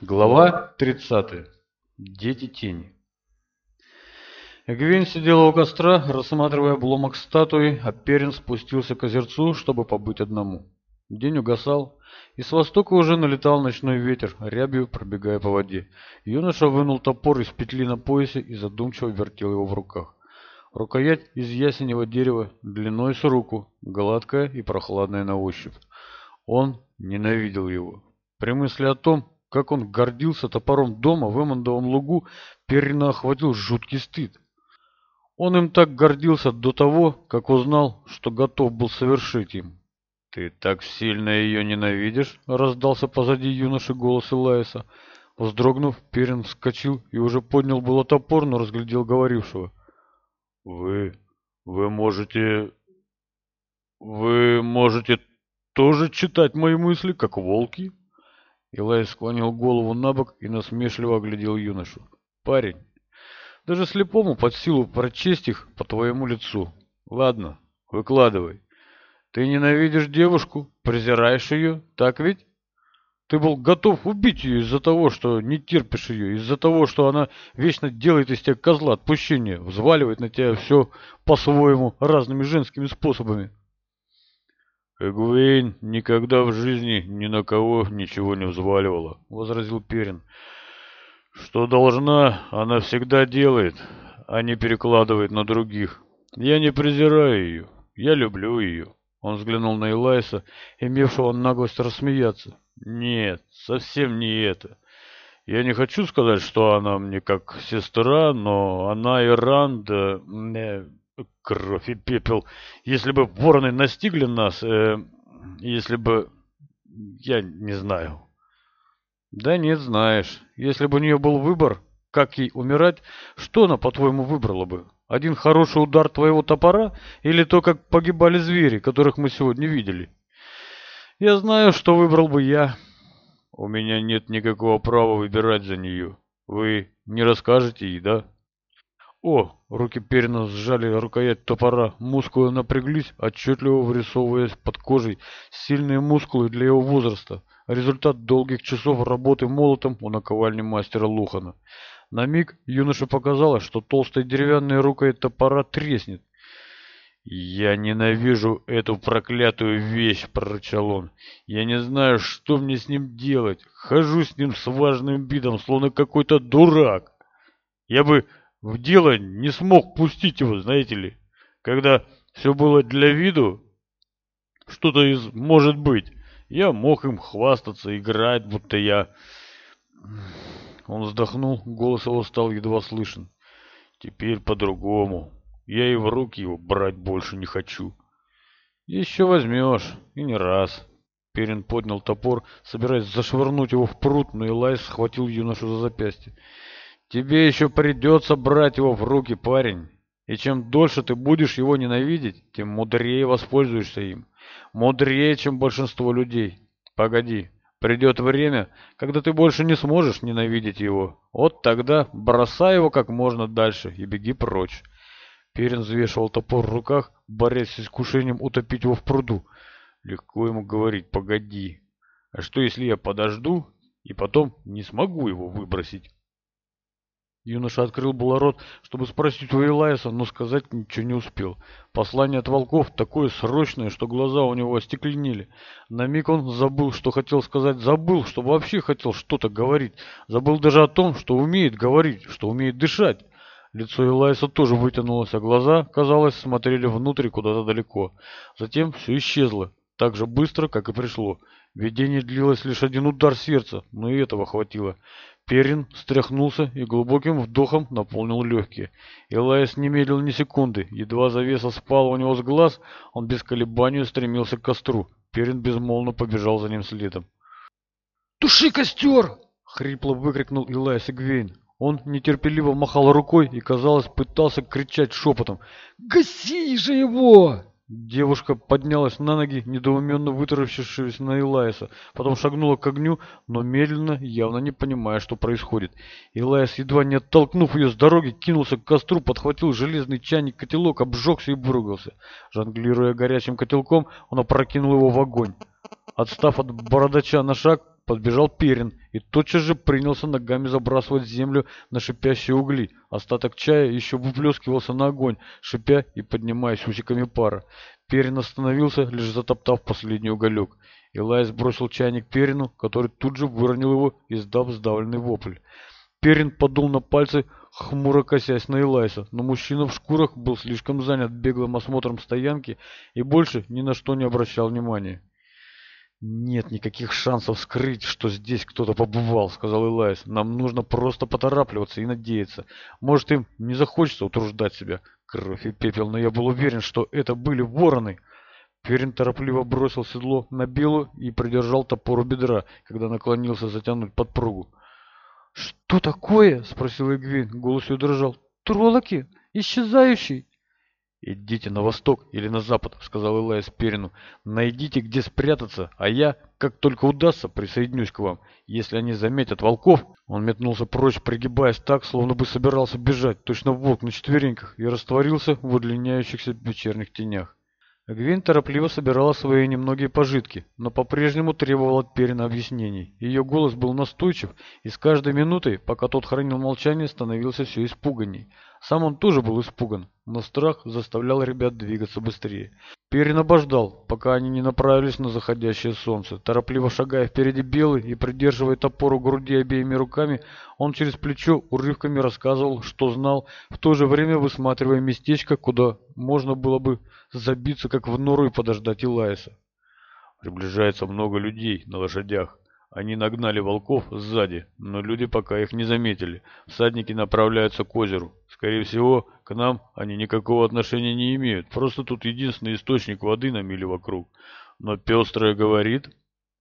Глава 30. Дети тени. Эгвин сидела у костра, рассматривая обломок статуи, а Перин спустился к озерцу, чтобы побыть одному. День угасал, и с востока уже налетал ночной ветер, рябью пробегая по воде. Юноша вынул топор из петли на поясе и задумчиво вертел его в руках. Рукоять из ясеневого дерева, длиной с руку, гладкая и прохладная на ощупь. Он ненавидел его. При мысли о том, как он гордился топором дома в Эммондовом лугу, Перина охватил жуткий стыд. Он им так гордился до того, как узнал, что готов был совершить им. «Ты так сильно ее ненавидишь?» — раздался позади юноши голос Элайса. Вздрогнув, Перин вскочил и уже поднял было топор, но разглядел говорившего. «Вы... вы можете... вы можете тоже читать мои мысли, как волки?» Илай склонил голову на бок и насмешливо оглядел юношу. «Парень, даже слепому под силу прочесть их по твоему лицу. Ладно, выкладывай. Ты ненавидишь девушку, презираешь ее, так ведь? Ты был готов убить ее из-за того, что не терпишь ее, из-за того, что она вечно делает из тебя козла отпущения, взваливает на тебя все по-своему разными женскими способами. Эгуэйн никогда в жизни ни на кого ничего не взваливала, — возразил Перин. Что должна, она всегда делает, а не перекладывает на других. Я не презираю ее, я люблю ее. Он взглянул на Элайса, имевшего наглость рассмеяться. Нет, совсем не это. Я не хочу сказать, что она мне как сестра, но она и Ранда... Кровь и пепел. Если бы вороны настигли нас, э, если бы... Я не знаю. Да нет, знаешь. Если бы у нее был выбор, как ей умирать, что она, по-твоему, выбрала бы? Один хороший удар твоего топора или то, как погибали звери, которых мы сегодня видели? Я знаю, что выбрал бы я. У меня нет никакого права выбирать за нее. Вы не расскажете ей, да? О, руки Перина сжали рукоять топора, мускулы напряглись, отчетливо вырисовываясь под кожей. Сильные мускулы для его возраста. Результат долгих часов работы молотом у наковальни мастера Лухана. На миг юноше показалось, что толстая деревянная рукоять топора треснет. «Я ненавижу эту проклятую вещь!» — прорычал он. «Я не знаю, что мне с ним делать. Хожу с ним с важным видом, словно какой-то дурак. Я бы в дело не смог пустить его, знаете ли. Когда все было для виду, что-то из «может быть», я мог им хвастаться, играть, будто я... Он вздохнул, голос его стал едва слышен. Теперь по-другому. Я и в руки его брать больше не хочу. Еще возьмешь, и не раз. Перин поднял топор, собираясь зашвырнуть его в пруд, но Элайс схватил юношу за запястье. Тебе еще придется брать его в руки, парень. И чем дольше ты будешь его ненавидеть, тем мудрее воспользуешься им. Мудрее, чем большинство людей. Погоди, придет время, когда ты больше не сможешь ненавидеть его. Вот тогда бросай его как можно дальше и беги прочь. Перин взвешивал топор в руках, борясь с искушением утопить его в пруду. Легко ему говорить «погоди». А что, если я подожду и потом не смогу его выбросить? Юноша открыл было рот, чтобы спросить у Элайса, но сказать ничего не успел. Послание от волков такое срочное, что глаза у него остекленели. На миг он забыл, что хотел сказать, забыл, что вообще хотел что-то говорить. Забыл даже о том, что умеет говорить, что умеет дышать. Лицо Элайса тоже вытянулось, а глаза, казалось, смотрели внутрь куда-то далеко. Затем все исчезло, так же быстро, как и пришло. Видение длилось лишь один удар сердца, но и этого хватило. Перин встряхнулся и глубоким вдохом наполнил легкие. Элайс не медлил ни секунды. Едва завеса спала у него с глаз, он без колебаний стремился к костру. Перин безмолвно побежал за ним следом. «Туши костер!» — хрипло выкрикнул Элайс Игвейн. Он нетерпеливо махал рукой и, казалось, пытался кричать шепотом. «Гаси же его!» Девушка поднялась на ноги, недоуменно вытаращившись на Элайса, потом шагнула к огню, но медленно, явно не понимая, что происходит. Элайс, едва не оттолкнув ее с дороги, кинулся к костру, подхватил железный чайник-котелок, обжегся и выругался. Жонглируя горячим котелком, он опрокинул его в огонь. Отстав от бородача на шаг, подбежал Перин и тотчас же принялся ногами забрасывать землю на шипящие угли. Остаток чая еще выплескивался на огонь, шипя и поднимаясь усиками пара. Перин остановился, лишь затоптав последний уголек. Илай бросил чайник Перину, который тут же выронил его, издав сдавленный вопль. Перин подул на пальцы, хмуро косясь на Элайса, но мужчина в шкурах был слишком занят беглым осмотром стоянки и больше ни на что не обращал внимания. «Нет никаких шансов скрыть, что здесь кто-то побывал», — сказал Элайс. «Нам нужно просто поторапливаться и надеяться. Может, им не захочется утруждать себя. Кровь и пепел, но я был уверен, что это были вороны». Перин торопливо бросил седло на белую и придержал топор у бедра, когда наклонился затянуть подпругу. «Что такое?» — спросил Эгвин, Голос ее дрожал. «Троллоки? Исчезающий?» «Идите на восток или на запад», — сказал Илай Спирину. «Найдите, где спрятаться, а я, как только удастся, присоединюсь к вам. Если они заметят волков...» Он метнулся прочь, пригибаясь так, словно бы собирался бежать, точно волк на четвереньках, и растворился в удлиняющихся вечерних тенях. Гвин торопливо собирала свои немногие пожитки, но по-прежнему требовала от Перина объяснений. Ее голос был настойчив, и с каждой минутой, пока тот хранил молчание, становился все испуганней. Сам он тоже был испуган, но страх заставлял ребят двигаться быстрее. Перин обождал, пока они не направились на заходящее солнце. Торопливо шагая впереди Белый и придерживая топор у груди обеими руками, он через плечо урывками рассказывал, что знал, в то же время высматривая местечко, куда можно было бы забиться, как в нору, и подождать Илайса. «Приближается много людей на лошадях. Они нагнали волков сзади, но люди пока их не заметили. Всадники направляются к озеру. Скорее всего, к нам они никакого отношения не имеют. Просто тут единственный источник воды на миле вокруг. Но пестрая говорит...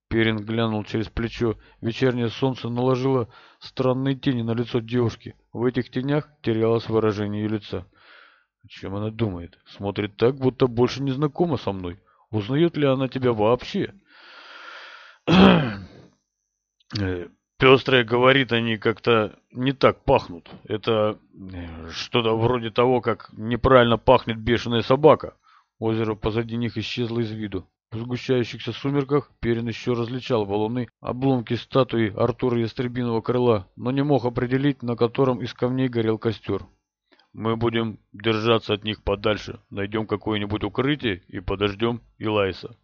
Перин глянул через плечо. Вечернее солнце наложило странные тени на лицо девушки. В этих тенях терялось выражение ее лица. О чем она думает? Смотрит так, будто больше не знакома со мной. Узнает ли она тебя вообще? Э, Пестрая говорит, они как-то не так пахнут. Это э, что-то вроде того, как неправильно пахнет бешеная собака. Озеро позади них исчезло из виду. В сгущающихся сумерках Перин еще различал валуны, обломки статуи Артура Ястребиного крыла, но не мог определить, на котором из камней горел костер. «Мы будем держаться от них подальше, найдем какое-нибудь укрытие и подождем Илайса»,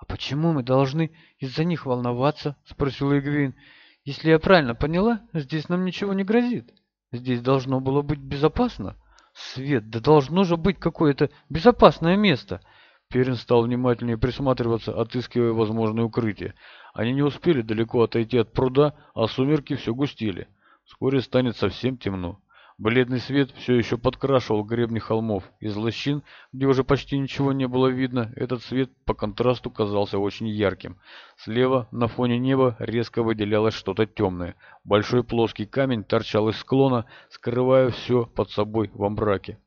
— А почему мы должны из-за них волноваться? — спросил Игвейн. — Если я правильно поняла, здесь нам ничего не грозит. Здесь должно было быть безопасно. Свет, да должно же быть какое-то безопасное место. Перин стал внимательнее присматриваться, отыскивая возможное укрытие. Они не успели далеко отойти от пруда, а сумерки все густели. Вскоре станет совсем темно. Бледный свет все еще подкрашивал гребни холмов. Из лощин, где уже почти ничего не было видно, этот свет по контрасту казался очень ярким. Слева на фоне неба резко выделялось что-то темное. Большой плоский камень торчал из склона, скрывая все под собой во мраке.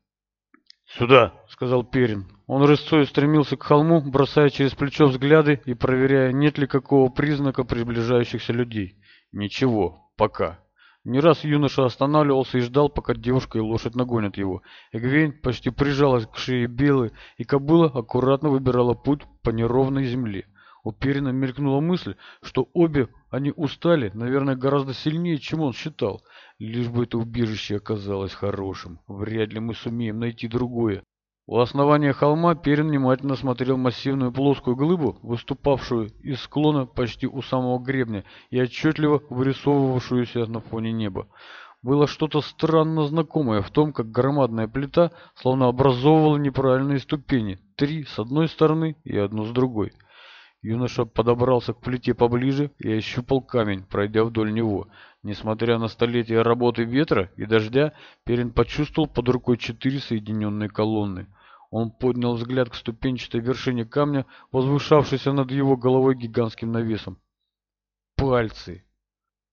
«Сюда!» — сказал Перин. Он рысцой стремился к холму, бросая через плечо взгляды и проверяя, нет ли какого признака приближающихся людей. «Ничего, пока!» Не раз юноша останавливался и ждал, пока девушка и лошадь нагонят его. Эгвейн почти прижалась к шее Белы, и кобыла аккуратно выбирала путь по неровной земле. У Перина У основания холма Перин внимательно смотрел массивную плоскую глыбу, выступавшую из склона почти у самого гребня и отчетливо вырисовывавшуюся на фоне неба. Было что-то странно знакомое в том, как громадная плита словно образовывала неправильные ступени, три с одной стороны и одну с другой. Юноша подобрался к плите поближе и ощупал камень, пройдя вдоль него. Несмотря на столетия работы ветра и дождя, Перин почувствовал под рукой четыре соединенные колонны. Он поднял взгляд к ступенчатой вершине камня, возвышавшейся над его головой гигантским навесом. Пальцы!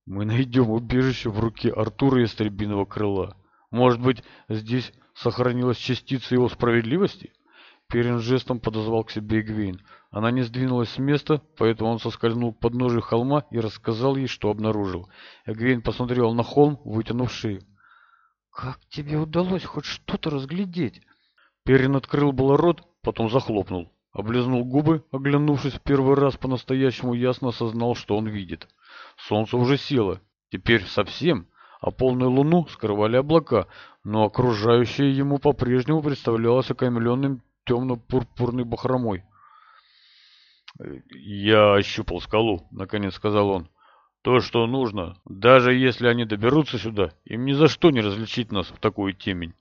Мы найдем убежище в руке Артура из Требиного крыла. Может быть, здесь сохранилась частица его справедливости? Перин жестом подозвал к себе Гвейн. Она не сдвинулась с места, поэтому он соскользнул к подножию холма и рассказал ей, что обнаружил. Эгвейн посмотрел на холм, вытянув шею. «Как тебе удалось хоть что-то разглядеть?» Перин открыл было рот, потом захлопнул. Облизнул губы, оглянувшись в первый раз по-настоящему, ясно осознал, что он видит. Солнце уже село. Теперь совсем, а полную луну скрывали облака, но окружающее ему по-прежнему представлялось окаймленным темно-пурпурной бахромой. «Я ощупал скалу», — наконец сказал он. «То, что нужно, даже если они доберутся сюда, им ни за что не различить нас в такую темень».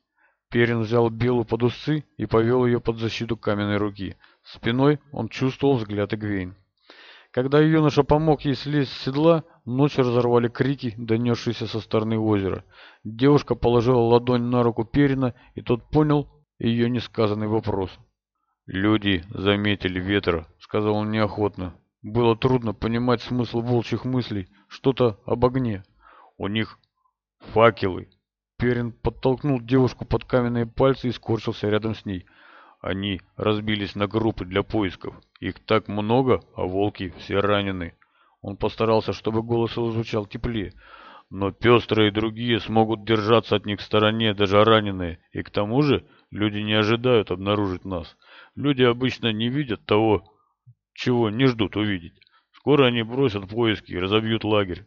Перин взял Белу под усы и повел ее под защиту каменной руки. Спиной он чувствовал взгляд Игвейн. Когда юноша помог ей слезть с седла, ночь разорвали крики, донесшиеся со стороны озера. Девушка положила ладонь на руку Перина, и тот понял, ее несказанный вопрос. «Люди заметили ветра», — сказал он неохотно. Было трудно понимать смысл волчьих мыслей, что-то об огне. «У них факелы». Перин подтолкнул девушку под каменные пальцы и скорчился рядом с ней. Они разбились на группы для поисков. Их так много, а волки все ранены. Он постарался, чтобы голос его звучал теплее. Но пестрые и другие смогут держаться от них в стороне, даже раненые. И к тому же Люди не ожидают обнаружить нас. Люди обычно не видят того, чего не ждут увидеть. Скоро они бросят поиски и разобьют лагерь.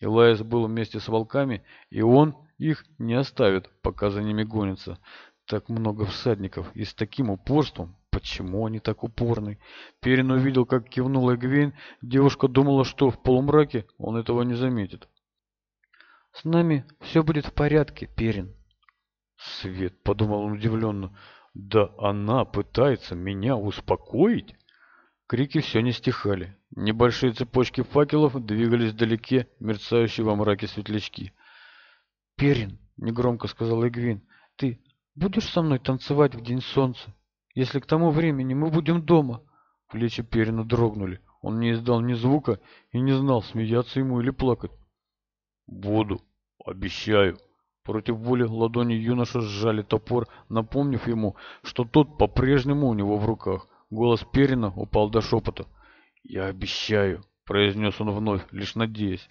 Элайс был вместе с волками, и он их не оставит, пока за ними гонится. Так много всадников и с таким упорством. Почему они так упорны? Перин увидел, как кивнула Гвейн. Девушка думала, что в полумраке он этого не заметит. «С нами все будет в порядке, Перин», Свет, подумал он удивленно, да она пытается меня успокоить? Крики все не стихали. Небольшие цепочки факелов двигались вдалеке, мерцающие во мраке светлячки. «Перин», — негромко сказал Эгвин, — «ты будешь со мной танцевать в день солнца? Если к тому времени мы будем дома?» Плечи Перина дрогнули. Он не издал ни звука и не знал, смеяться ему или плакать. «Буду, обещаю», Против воли ладони юноши сжали топор, напомнив ему, что тот по-прежнему у него в руках. Голос Перина упал до шепота. «Я обещаю», — произнес он вновь, лишь надеясь.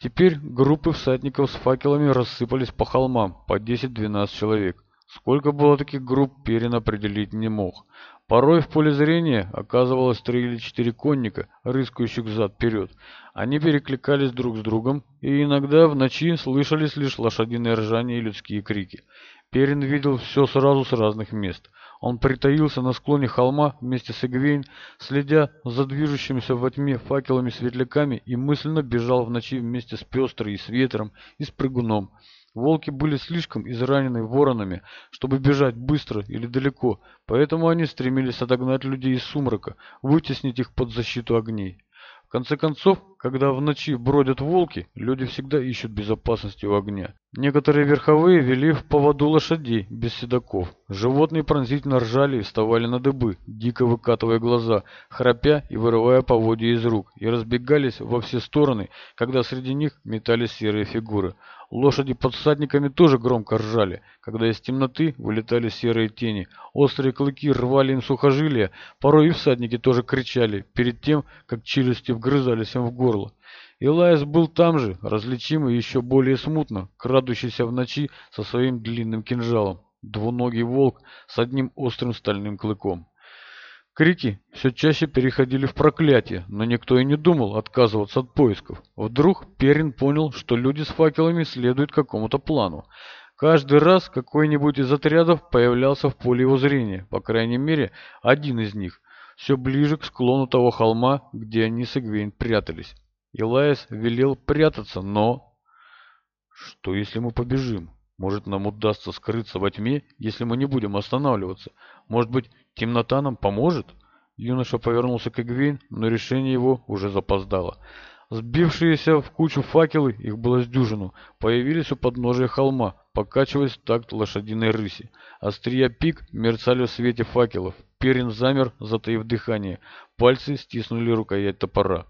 Теперь группы всадников с факелами рассыпались по холмам, по 10-12 человек. Сколько было таких групп, Перин определить не мог. Порой в поле зрения оказывалось три или четыре конника, рыскающих взад-вперед. Они перекликались друг с другом, и иногда в ночи слышались лишь лошадиные ржания и людские крики. Перин видел все сразу с разных мест. Он притаился на склоне холма вместе с Игвейн, следя за движущимися во тьме факелами-светляками и мысленно бежал в ночи вместе с пестрой и с ветром, и с прыгуном. Волки были слишком изранены воронами, чтобы бежать быстро или далеко, поэтому они стремились отогнать людей из сумрака, вытеснить их под защиту огней. В конце концов, когда в ночи бродят волки, люди всегда ищут безопасности у огня. Некоторые верховые вели в поводу лошадей без седаков. Животные пронзительно ржали и вставали на дыбы, дико выкатывая глаза, храпя и вырывая поводья из рук, и разбегались во все стороны, когда среди них метались серые фигуры. Лошади под всадниками тоже громко ржали, когда из темноты вылетали серые тени. Острые клыки рвали им сухожилия, порой и всадники тоже кричали перед тем, как челюсти вгрызались им в горло горло. Элайс был там же, различимый еще более смутно, крадущийся в ночи со своим длинным кинжалом. Двуногий волк с одним острым стальным клыком. Крики все чаще переходили в проклятие, но никто и не думал отказываться от поисков. Вдруг Перин понял, что люди с факелами следуют какому-то плану. Каждый раз какой-нибудь из отрядов появлялся в поле его зрения, по крайней мере, один из них, все ближе к склону того холма, где они с Игвейн прятались. Илайс велел прятаться, но... Что если мы побежим? Может, нам удастся скрыться во тьме, если мы не будем останавливаться? Может быть, темнота нам поможет? Юноша повернулся к Игвейн, но решение его уже запоздало. Сбившиеся в кучу факелы, их было с дюжину, появились у подножия холма, покачиваясь в такт лошадиной рыси. Острия пик мерцали в свете факелов. Перин замер, затаив дыхание. Пальцы стиснули рукоять топора.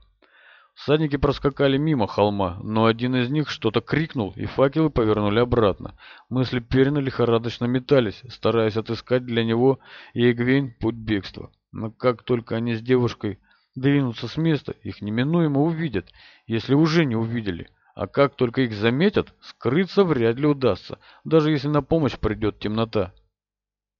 Садники проскакали мимо холма, но один из них что-то крикнул, и факелы повернули обратно. Мысли Перина лихорадочно метались, стараясь отыскать для него и Эгвейн путь бегства. Но как только они с девушкой двинутся с места, их неминуемо увидят, если уже не увидели. А как только их заметят, скрыться вряд ли удастся, даже если на помощь придет темнота.